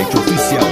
Site oficial.